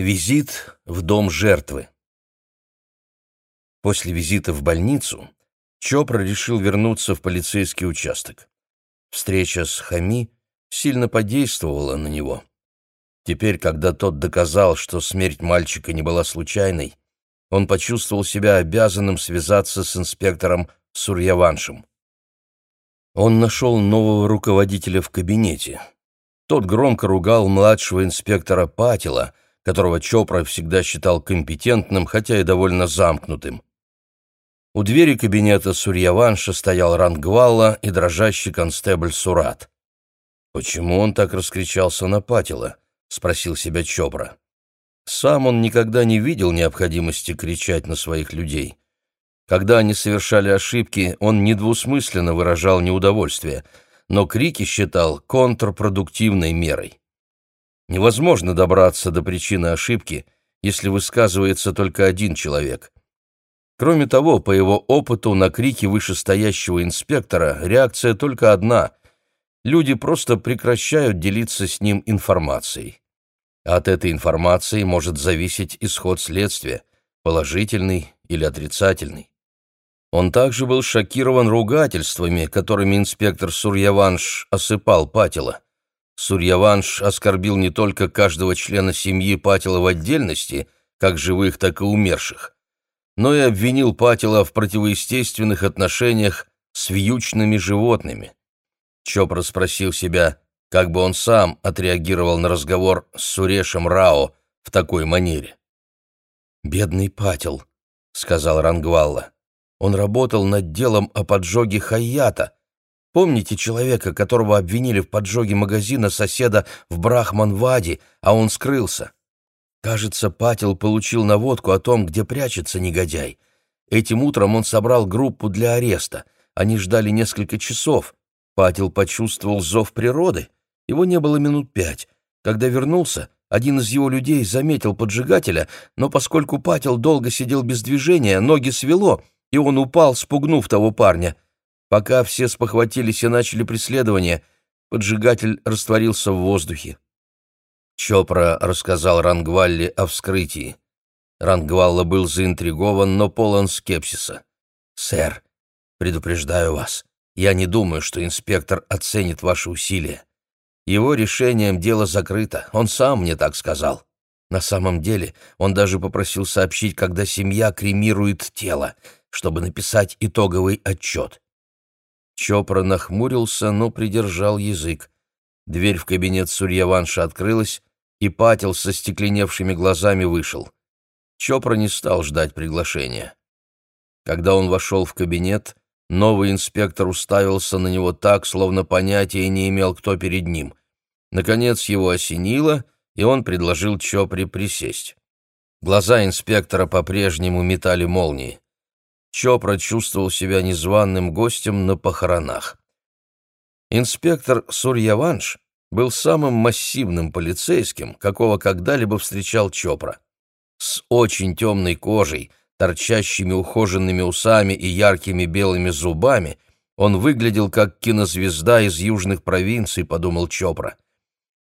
Визит в дом жертвы. После визита в больницу Чопра решил вернуться в полицейский участок. Встреча с Хами сильно подействовала на него. Теперь, когда тот доказал, что смерть мальчика не была случайной, он почувствовал себя обязанным связаться с инспектором Сурьяваншем. Он нашел нового руководителя в кабинете. Тот громко ругал младшего инспектора Патила, которого Чопра всегда считал компетентным, хотя и довольно замкнутым. У двери кабинета Сурьяванша стоял Рангвалла и дрожащий констебль Сурат. «Почему он так раскричался на Патила?» — спросил себя Чопра. Сам он никогда не видел необходимости кричать на своих людей. Когда они совершали ошибки, он недвусмысленно выражал неудовольствие, но крики считал контрпродуктивной мерой. Невозможно добраться до причины ошибки, если высказывается только один человек. Кроме того, по его опыту на крики вышестоящего инспектора реакция только одна – люди просто прекращают делиться с ним информацией. От этой информации может зависеть исход следствия, положительный или отрицательный. Он также был шокирован ругательствами, которыми инспектор Сурьяванш осыпал Патила. Сурьяванш оскорбил не только каждого члена семьи Патила в отдельности, как живых, так и умерших, но и обвинил Патила в противоестественных отношениях с вьючными животными. Чопра спросил себя, как бы он сам отреагировал на разговор с Сурешем Рао в такой манере. «Бедный Патил», — сказал Рангвалла. «Он работал над делом о поджоге Хаята, Помните человека, которого обвинили в поджоге магазина соседа в Брахманваде, а он скрылся? Кажется, Патил получил наводку о том, где прячется негодяй. Этим утром он собрал группу для ареста. Они ждали несколько часов. Патил почувствовал зов природы. Его не было минут пять. Когда вернулся, один из его людей заметил поджигателя, но поскольку Патил долго сидел без движения, ноги свело, и он упал, спугнув того парня — Пока все спохватились и начали преследование, поджигатель растворился в воздухе. Чопра рассказал Рангвалле о вскрытии. Рангвалла был заинтригован, но полон скепсиса. «Сэр, предупреждаю вас, я не думаю, что инспектор оценит ваши усилия. Его решением дело закрыто, он сам мне так сказал. На самом деле он даже попросил сообщить, когда семья кремирует тело, чтобы написать итоговый отчет. Чопра нахмурился, но придержал язык. Дверь в кабинет Сурьяванша открылась, и Патил со стекленевшими глазами вышел. Чопра не стал ждать приглашения. Когда он вошел в кабинет, новый инспектор уставился на него так, словно понятия не имел, кто перед ним. Наконец его осенило, и он предложил Чопре присесть. Глаза инспектора по-прежнему метали молнии. Чопра чувствовал себя незваным гостем на похоронах. Инспектор Сурьяванш был самым массивным полицейским, какого когда-либо встречал Чопра. С очень темной кожей, торчащими ухоженными усами и яркими белыми зубами, он выглядел как кинозвезда из южных провинций, подумал Чопра.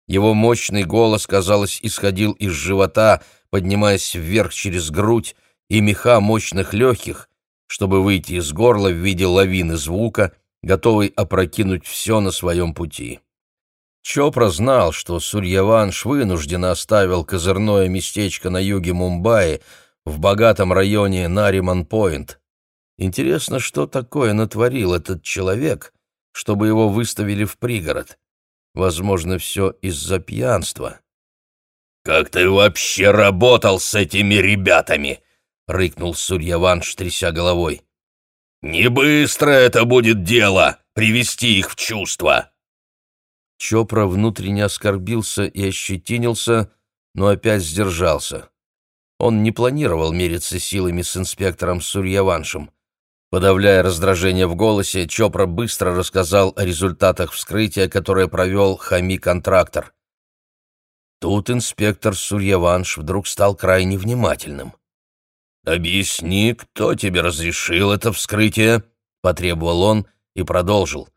Его мощный голос, казалось, исходил из живота, поднимаясь вверх через грудь, и меха мощных легких чтобы выйти из горла в виде лавины звука, готовый опрокинуть все на своем пути. Чопра знал, что Сурьяванш вынужденно оставил козырное местечко на юге Мумбаи в богатом районе Нариман-Пойнт. Интересно, что такое натворил этот человек, чтобы его выставили в пригород? Возможно, все из-за пьянства. «Как ты вообще работал с этими ребятами?» — рыкнул Сурьяванш, тряся головой. «Не быстро это будет дело, привести их в чувство!» Чопра внутренне оскорбился и ощетинился, но опять сдержался. Он не планировал мериться силами с инспектором Сурьяваншем. Подавляя раздражение в голосе, Чопра быстро рассказал о результатах вскрытия, которое провел хами-контрактор. Тут инспектор Сурьяванш вдруг стал крайне внимательным. «Объясни, кто тебе разрешил это вскрытие?» — потребовал он и продолжил.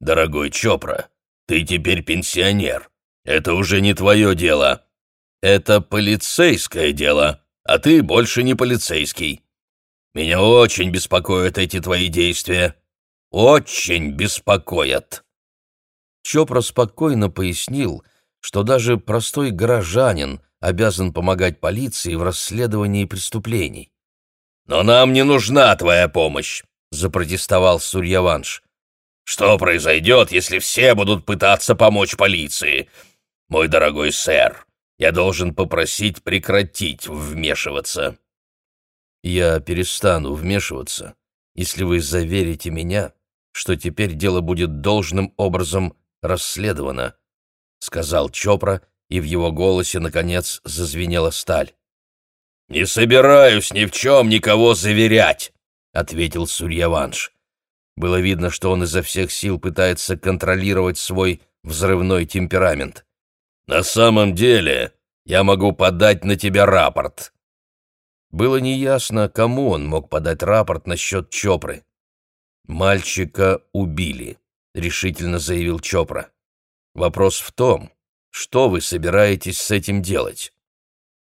«Дорогой Чопра, ты теперь пенсионер. Это уже не твое дело. Это полицейское дело, а ты больше не полицейский. Меня очень беспокоят эти твои действия. Очень беспокоят. Чопра спокойно пояснил, что даже простой горожанин обязан помогать полиции в расследовании преступлений. «Но нам не нужна твоя помощь», — запротестовал Сурьяванш. «Что произойдет, если все будут пытаться помочь полиции? Мой дорогой сэр, я должен попросить прекратить вмешиваться». «Я перестану вмешиваться, если вы заверите меня, что теперь дело будет должным образом расследовано», — сказал Чопра, и в его голосе, наконец, зазвенела сталь. «Не собираюсь ни в чем никого заверять», — ответил Сурьяванш. Было видно, что он изо всех сил пытается контролировать свой взрывной темперамент. «На самом деле я могу подать на тебя рапорт». Было неясно, кому он мог подать рапорт насчет Чопры. «Мальчика убили», — решительно заявил Чопра. «Вопрос в том, что вы собираетесь с этим делать?»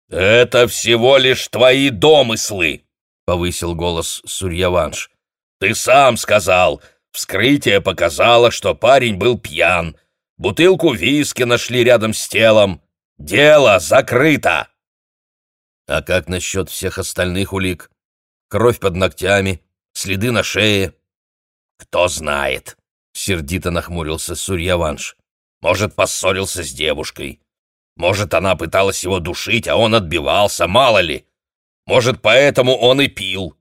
«Это всего лишь твои домыслы», — повысил голос Сурьяванш. «Ты сам сказал, вскрытие показало, что парень был пьян. Бутылку виски нашли рядом с телом. Дело закрыто!» «А как насчет всех остальных улик? Кровь под ногтями, следы на шее?» «Кто знает», — сердито нахмурился Сурьяванш. «Может, поссорился с девушкой. Может, она пыталась его душить, а он отбивался, мало ли. Может, поэтому он и пил».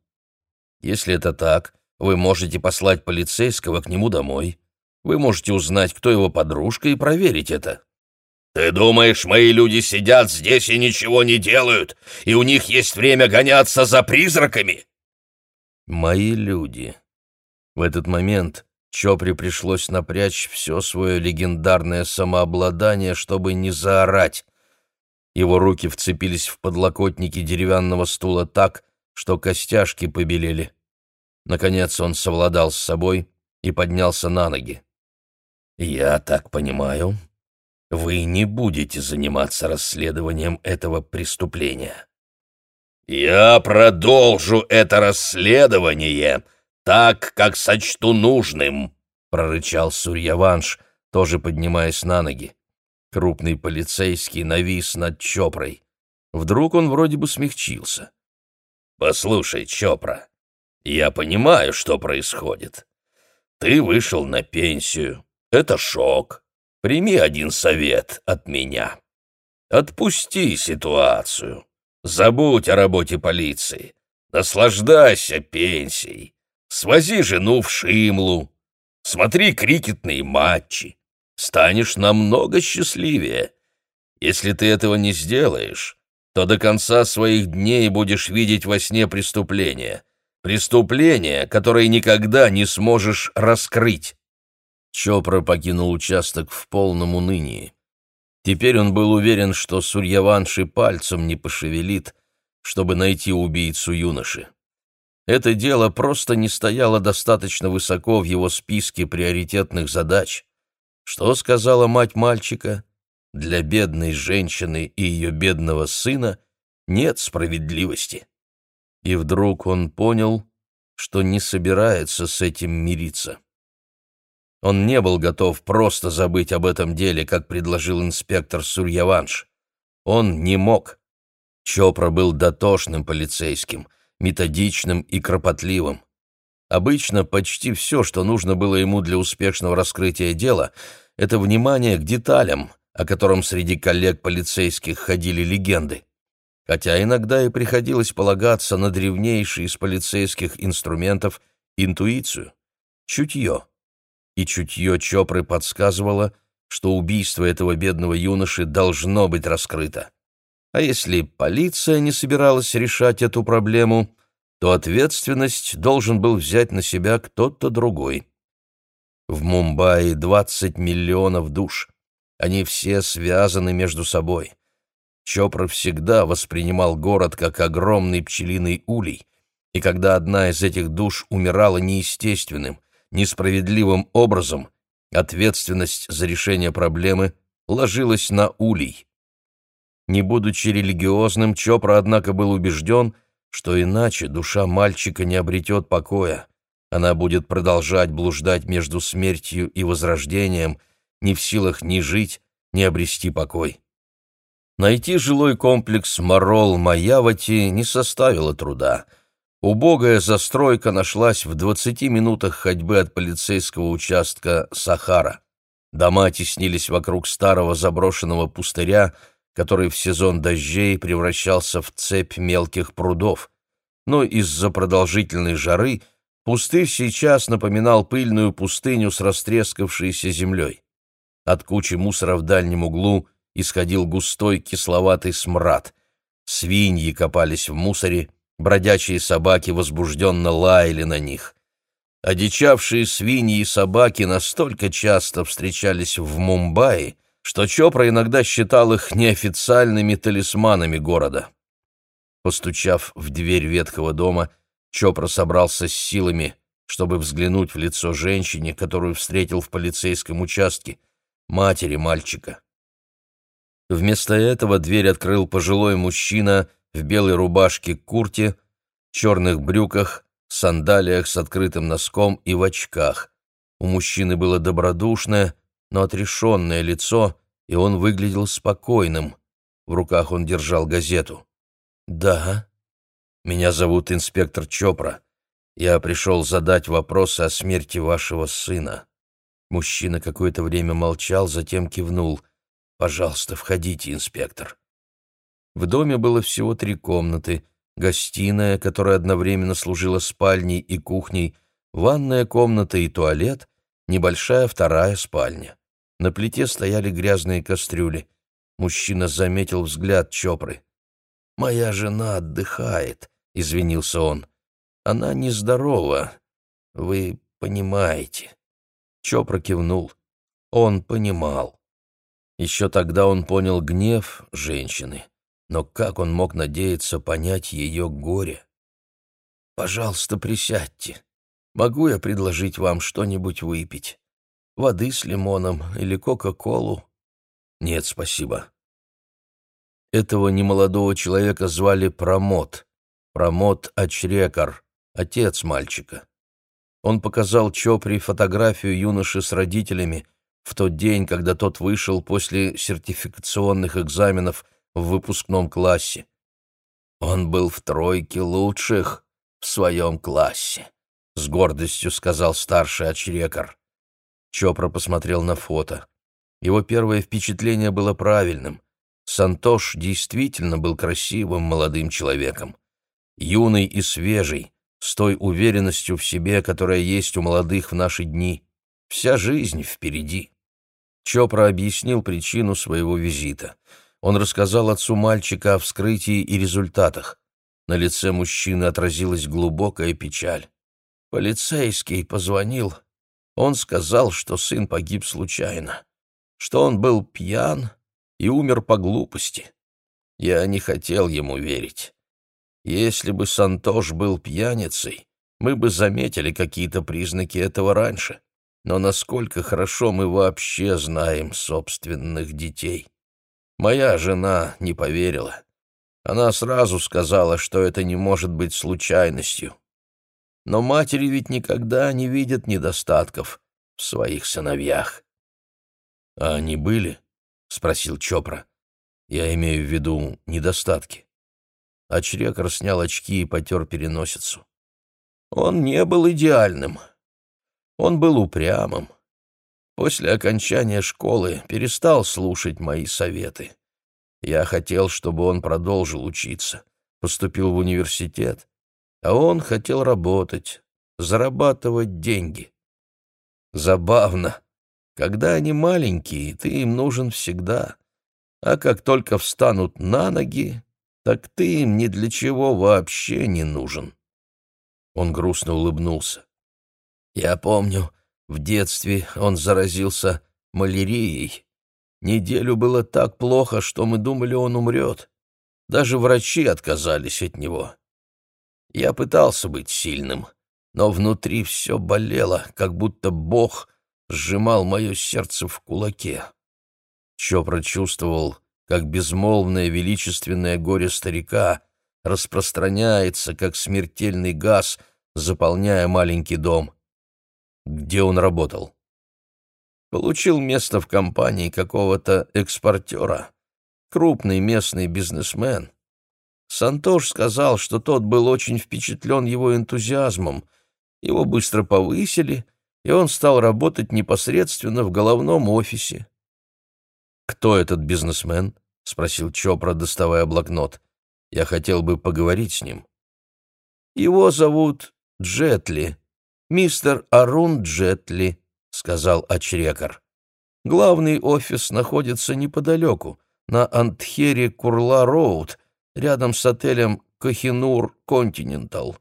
«Если это так, вы можете послать полицейского к нему домой. Вы можете узнать, кто его подружка, и проверить это». «Ты думаешь, мои люди сидят здесь и ничего не делают, и у них есть время гоняться за призраками?» «Мои люди», в этот момент Чопре пришлось напрячь все свое легендарное самообладание, чтобы не заорать. Его руки вцепились в подлокотники деревянного стула так, что костяшки побелели. Наконец он совладал с собой и поднялся на ноги. «Я так понимаю, вы не будете заниматься расследованием этого преступления?» «Я продолжу это расследование», так, как сочту нужным», — прорычал Сурьяванш, тоже поднимаясь на ноги. Крупный полицейский навис над Чопрой. Вдруг он вроде бы смягчился. «Послушай, Чопра, я понимаю, что происходит. Ты вышел на пенсию. Это шок. Прими один совет от меня. Отпусти ситуацию. Забудь о работе полиции. Наслаждайся пенсией. Свози жену в Шимлу, смотри крикетные матчи. Станешь намного счастливее. Если ты этого не сделаешь, то до конца своих дней будешь видеть во сне преступления. Преступления, которые никогда не сможешь раскрыть. Чопра покинул участок в полном унынии. Теперь он был уверен, что Сурьяванши пальцем не пошевелит, чтобы найти убийцу юноши. Это дело просто не стояло достаточно высоко в его списке приоритетных задач. Что сказала мать мальчика? Для бедной женщины и ее бедного сына нет справедливости. И вдруг он понял, что не собирается с этим мириться. Он не был готов просто забыть об этом деле, как предложил инспектор Сурьяванш. Он не мог. Чопра был дотошным полицейским, методичным и кропотливым. Обычно почти все, что нужно было ему для успешного раскрытия дела, это внимание к деталям, о котором среди коллег полицейских ходили легенды. Хотя иногда и приходилось полагаться на древнейший из полицейских инструментов — интуицию, чутье. И чутье Чопры подсказывало, что убийство этого бедного юноши должно быть раскрыто. А если полиция не собиралась решать эту проблему, то ответственность должен был взять на себя кто-то другой. В Мумбаи 20 миллионов душ. Они все связаны между собой. Чопра всегда воспринимал город как огромный пчелиный улей, и когда одна из этих душ умирала неестественным, несправедливым образом, ответственность за решение проблемы ложилась на улей. Не будучи религиозным, Чопра, однако, был убежден, что иначе душа мальчика не обретет покоя. Она будет продолжать блуждать между смертью и возрождением, не в силах ни жить, ни обрести покой. Найти жилой комплекс Морол-Маявати не составило труда. Убогая застройка нашлась в 20 минутах ходьбы от полицейского участка Сахара. Дома теснились вокруг старого заброшенного пустыря, который в сезон дождей превращался в цепь мелких прудов. Но из-за продолжительной жары пустырь сейчас напоминал пыльную пустыню с растрескавшейся землей. От кучи мусора в дальнем углу исходил густой кисловатый смрад. Свиньи копались в мусоре, бродячие собаки возбужденно лаяли на них. Одичавшие свиньи и собаки настолько часто встречались в Мумбаи, что Чопра иногда считал их неофициальными талисманами города. Постучав в дверь ветхого дома, Чопра собрался с силами, чтобы взглянуть в лицо женщине, которую встретил в полицейском участке, матери мальчика. Вместо этого дверь открыл пожилой мужчина в белой рубашке курте, черных брюках, сандалиях с открытым носком и в очках. У мужчины было добродушное, но отрешенное лицо, и он выглядел спокойным. В руках он держал газету. «Да, меня зовут инспектор Чопра. Я пришел задать вопросы о смерти вашего сына». Мужчина какое-то время молчал, затем кивнул. «Пожалуйста, входите, инспектор». В доме было всего три комнаты. Гостиная, которая одновременно служила спальней и кухней, ванная комната и туалет, небольшая вторая спальня. На плите стояли грязные кастрюли. Мужчина заметил взгляд Чопры. «Моя жена отдыхает», — извинился он. «Она нездорова. Вы понимаете». Чопра кивнул. Он понимал. Еще тогда он понял гнев женщины, но как он мог надеяться понять ее горе? «Пожалуйста, присядьте. Могу я предложить вам что-нибудь выпить? Воды с лимоном или кока-колу?» «Нет, спасибо». Этого немолодого человека звали Промот. Промот Ачрекар, отец мальчика. Он показал Чопри фотографию юноши с родителями в тот день, когда тот вышел после сертификационных экзаменов в выпускном классе. Он был в тройке лучших в своем классе, — с гордостью сказал старший очрекар. Чопра посмотрел на фото. Его первое впечатление было правильным. Сантош действительно был красивым молодым человеком. Юный и свежий, с той уверенностью в себе, которая есть у молодых в наши дни. Вся жизнь впереди. Чопра объяснил причину своего визита. Он рассказал отцу мальчика о вскрытии и результатах. На лице мужчины отразилась глубокая печаль. Полицейский позвонил. Он сказал, что сын погиб случайно, что он был пьян и умер по глупости. Я не хотел ему верить. Если бы Сантош был пьяницей, мы бы заметили какие-то признаки этого раньше. Но насколько хорошо мы вообще знаем собственных детей? Моя жена не поверила. Она сразу сказала, что это не может быть случайностью. Но матери ведь никогда не видят недостатков в своих сыновьях. — А они были? — спросил Чопра. — Я имею в виду недостатки. Очрекар снял очки и потер переносицу. Он не был идеальным. Он был упрямым. После окончания школы перестал слушать мои советы. Я хотел, чтобы он продолжил учиться, поступил в университет, а он хотел работать, зарабатывать деньги. Забавно. Когда они маленькие, ты им нужен всегда, а как только встанут на ноги, так ты им ни для чего вообще не нужен. Он грустно улыбнулся. Я помню, в детстве он заразился малярией. Неделю было так плохо, что мы думали, он умрет. Даже врачи отказались от него. Я пытался быть сильным, но внутри все болело, как будто Бог сжимал мое сердце в кулаке. Чопра чувствовал, как безмолвное величественное горе старика, распространяется, как смертельный газ, заполняя маленький дом. Где он работал? Получил место в компании какого-то экспортера. Крупный местный бизнесмен. Сантош сказал, что тот был очень впечатлен его энтузиазмом. Его быстро повысили, и он стал работать непосредственно в головном офисе. «Кто этот бизнесмен?» — спросил Чопра, доставая блокнот. «Я хотел бы поговорить с ним». «Его зовут Джетли, мистер Арун Джетли», — сказал Ачрекар. «Главный офис находится неподалеку, на Антхере Курла-Роуд, рядом с отелем Кохинур Континентал.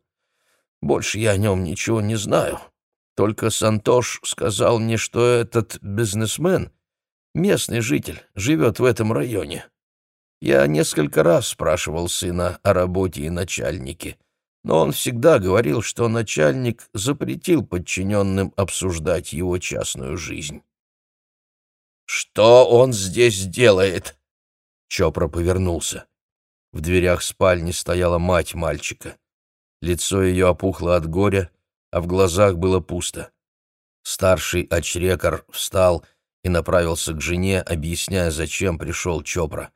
Больше я о нем ничего не знаю. Только Сантош сказал мне, что этот бизнесмен, местный житель, живет в этом районе. Я несколько раз спрашивал сына о работе и начальнике, но он всегда говорил, что начальник запретил подчиненным обсуждать его частную жизнь. «Что он здесь делает?» Чопра повернулся. В дверях спальни стояла мать мальчика. Лицо ее опухло от горя, а в глазах было пусто. Старший очрекар встал и направился к жене, объясняя, зачем пришел Чопра.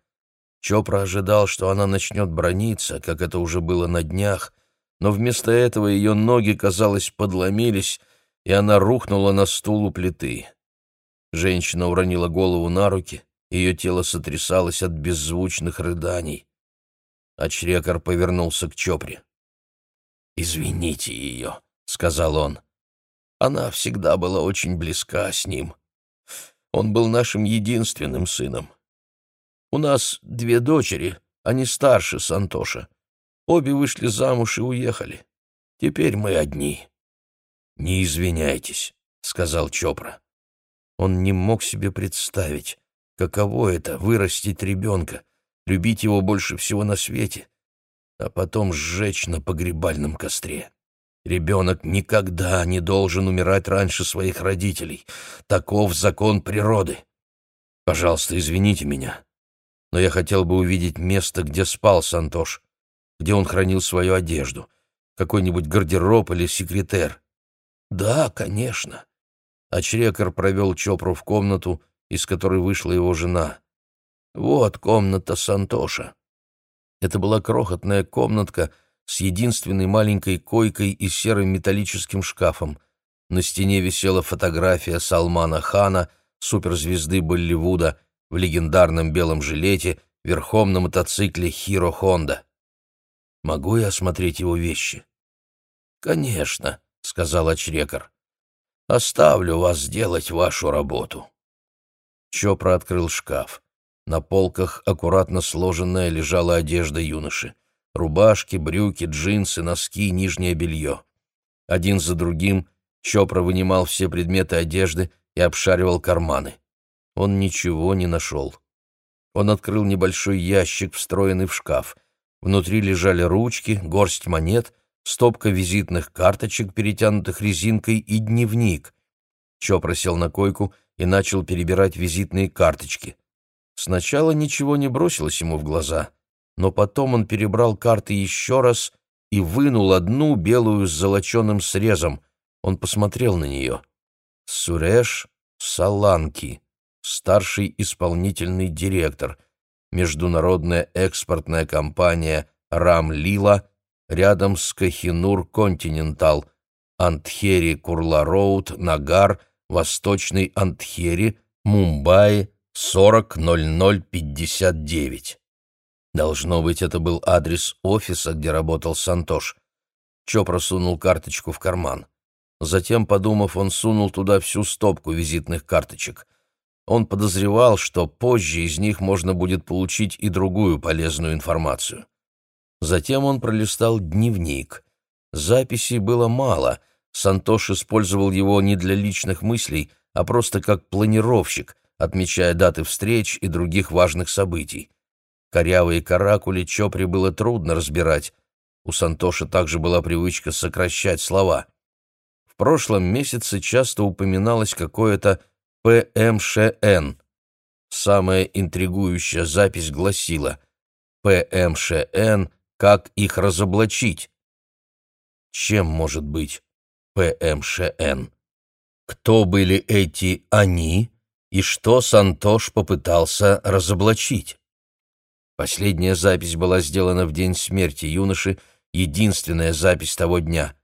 Чопра ожидал, что она начнет брониться, как это уже было на днях, но вместо этого ее ноги, казалось, подломились, и она рухнула на стул у плиты. Женщина уронила голову на руки, ее тело сотрясалось от беззвучных рыданий. Очрекар повернулся к Чопре. «Извините ее», — сказал он. «Она всегда была очень близка с ним. Он был нашим единственным сыном. У нас две дочери, они старше Сантоша. Обе вышли замуж и уехали. Теперь мы одни». «Не извиняйтесь», — сказал Чопра. Он не мог себе представить, каково это — вырастить ребенка, любить его больше всего на свете, а потом сжечь на погребальном костре. Ребенок никогда не должен умирать раньше своих родителей. Таков закон природы. Пожалуйста, извините меня, но я хотел бы увидеть место, где спал Сантош, где он хранил свою одежду, какой-нибудь гардероб или секретер. Да, конечно. Ачрекар провел Чопру в комнату, из которой вышла его жена. Вот комната Сантоша. Это была крохотная комнатка с единственной маленькой койкой и серым металлическим шкафом. На стене висела фотография Салмана Хана, суперзвезды Болливуда, в легендарном белом жилете, верхом на мотоцикле Хиро Хонда. «Могу я осмотреть его вещи?» «Конечно», — сказал очрекар. «Оставлю вас сделать вашу работу». Чопра открыл шкаф. На полках аккуратно сложенная лежала одежда юноши. Рубашки, брюки, джинсы, носки, нижнее белье. Один за другим Чопра вынимал все предметы одежды и обшаривал карманы. Он ничего не нашел. Он открыл небольшой ящик, встроенный в шкаф. Внутри лежали ручки, горсть монет, стопка визитных карточек, перетянутых резинкой, и дневник. Чопра сел на койку и начал перебирать визитные карточки. Сначала ничего не бросилось ему в глаза, но потом он перебрал карты еще раз и вынул одну белую с золоченым срезом. Он посмотрел на нее. Суреш Саланки, старший исполнительный директор, международная экспортная компания «Рам-Лила» рядом с Кахинур Континентал, Антхери Курла-Роуд, Нагар, Восточный Антхери, Мумбаи, 400059. Должно быть, это был адрес офиса, где работал Сантош. Чо просунул карточку в карман. Затем, подумав, он сунул туда всю стопку визитных карточек. Он подозревал, что позже из них можно будет получить и другую полезную информацию. Затем он пролистал дневник. Записей было мало. Сантош использовал его не для личных мыслей, а просто как планировщик, отмечая даты встреч и других важных событий. Корявые каракули Чопри было трудно разбирать. У Сантоши также была привычка сокращать слова. В прошлом месяце часто упоминалось какое-то ПМШН. самая интригующая запись гласила «ПМШН. Как их разоблачить?» Чем может быть ПМШН? Кто были эти «они» и что Сантош попытался разоблачить? Последняя запись была сделана в день смерти юноши, единственная запись того дня.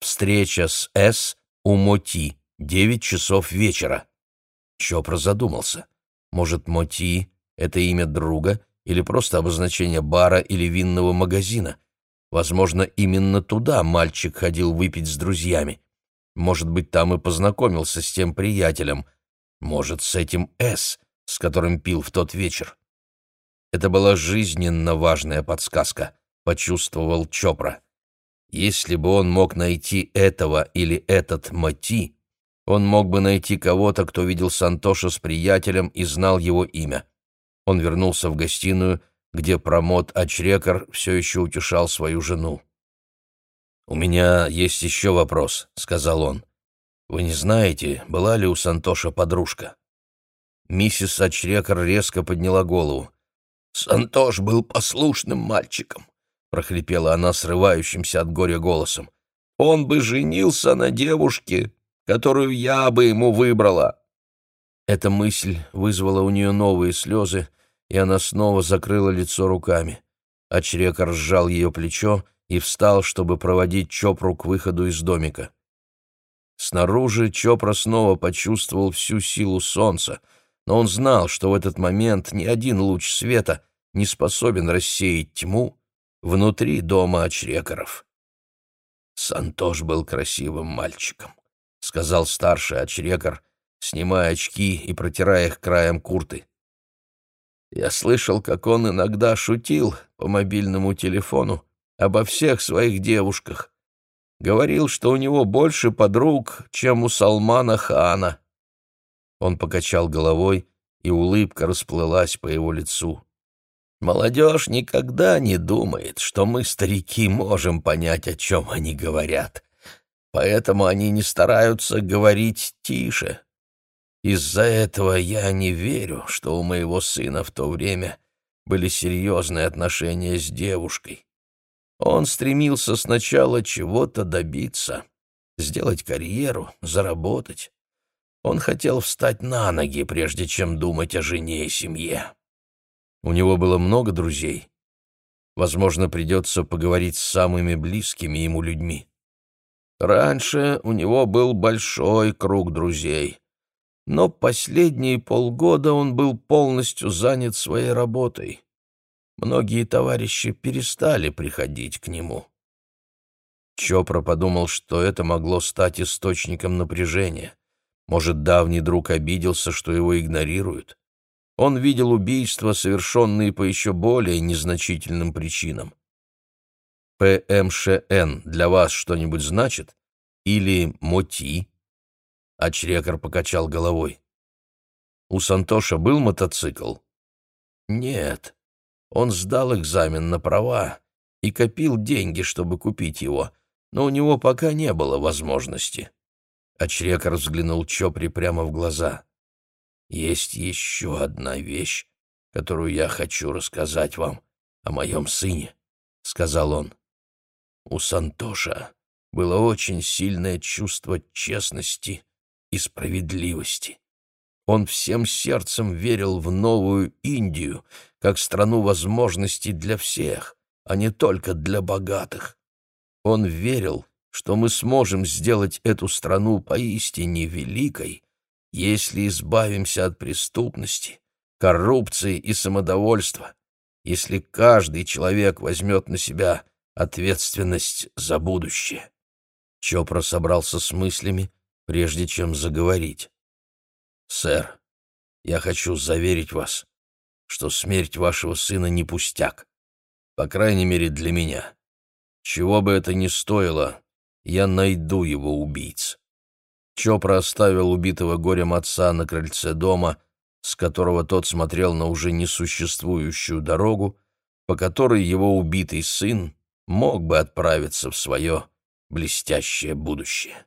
Встреча с С у Моти, девять часов вечера. Чопра задумался. Может, Моти — это имя друга или просто обозначение бара или винного магазина? Возможно, именно туда мальчик ходил выпить с друзьями. Может быть, там и познакомился с тем приятелем. Может, с этим С, с которым пил в тот вечер. Это была жизненно важная подсказка, почувствовал Чопра. Если бы он мог найти этого или этот Мати, он мог бы найти кого-то, кто видел Сантоша с приятелем и знал его имя. Он вернулся в гостиную, где промот Ачрекар все еще утешал свою жену. «У меня есть еще вопрос», — сказал он. «Вы не знаете, была ли у Сантоша подружка?» Миссис Ачрекар резко подняла голову. «Сантош был послушным мальчиком», — прохрипела она срывающимся от горя голосом. «Он бы женился на девушке, которую я бы ему выбрала». Эта мысль вызвала у нее новые слезы, и она снова закрыла лицо руками. Ачрекар сжал ее плечо и встал, чтобы проводить Чопру к выходу из домика. Снаружи Чопра снова почувствовал всю силу солнца, но он знал, что в этот момент ни один луч света не способен рассеять тьму внутри дома Ачрекаров. «Сантош был красивым мальчиком», — сказал старший Ачрекар, снимая очки и протирая их краем курты. Я слышал, как он иногда шутил по мобильному телефону обо всех своих девушках. Говорил, что у него больше подруг, чем у Салмана Хана. Он покачал головой, и улыбка расплылась по его лицу. Молодежь никогда не думает, что мы, старики, можем понять, о чем они говорят. Поэтому они не стараются говорить тише. Из-за этого я не верю, что у моего сына в то время были серьезные отношения с девушкой. Он стремился сначала чего-то добиться, сделать карьеру, заработать. Он хотел встать на ноги, прежде чем думать о жене и семье. У него было много друзей. Возможно, придется поговорить с самыми близкими ему людьми. Раньше у него был большой круг друзей, но последние полгода он был полностью занят своей работой многие товарищи перестали приходить к нему. Чопра подумал, что это могло стать источником напряжения. Может, давний друг обиделся, что его игнорируют. Он видел убийства, совершенные по еще более незначительным причинам. ПМШН для вас что-нибудь значит? Или МОТИ? Ачрекар покачал головой. У Сантоша был мотоцикл? Нет. Он сдал экзамен на права и копил деньги, чтобы купить его, но у него пока не было возможности. Ачрекар взглянул Чопри прямо в глаза. «Есть еще одна вещь, которую я хочу рассказать вам о моем сыне», — сказал он. «У Сантоша было очень сильное чувство честности и справедливости. Он всем сердцем верил в новую Индию, как страну возможностей для всех, а не только для богатых. Он верил, что мы сможем сделать эту страну поистине великой, если избавимся от преступности, коррупции и самодовольства, если каждый человек возьмет на себя ответственность за будущее. Чопра собрался с мыслями, прежде чем заговорить. «Сэр, я хочу заверить вас, что смерть вашего сына не пустяк. По крайней мере, для меня. Чего бы это ни стоило, я найду его убийц». Чопра оставил убитого горем отца на крыльце дома, с которого тот смотрел на уже несуществующую дорогу, по которой его убитый сын мог бы отправиться в свое блестящее будущее.